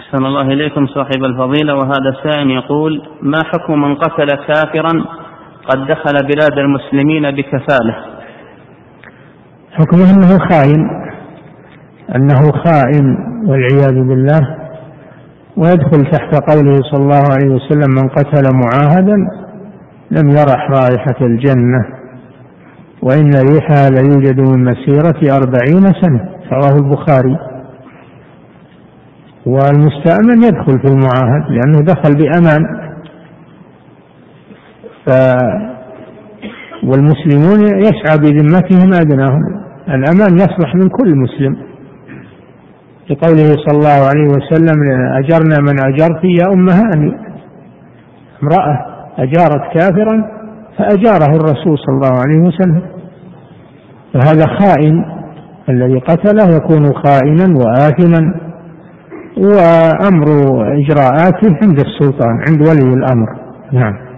أحسن الله إليكم صاحب الفضيلة. وهذا سائل يقول ما حكم من قتل كافرا قد دخل بلاد المسلمين بكفالة؟ حكمه أنه خائن أنه خائن والعياذ بالله ويدخل تحت قوله صلى الله عليه وسلم من قتل معاهدا لم يرح رائحة الجنة وإن ريحها ليوجد من مسيرة أربعين سنة. رواه البخاري. والمستأمن يدخل في المعاهد لأنه دخل بأمان. ف والمسلمون يسعى بذمتهم أدناهم. الأمان يصلح من كل مسلم. لقوله صلى الله عليه وسلم أجرنا من أجرت يا أم هاني امرأة أجارت كافرا فأجاره الرسول صلى الله عليه وسلم. فهذا خائن الذي قتله يكون خائنا وآثما. وأمر إجراءاته عند السلطان عند ولي الأمر. نعم.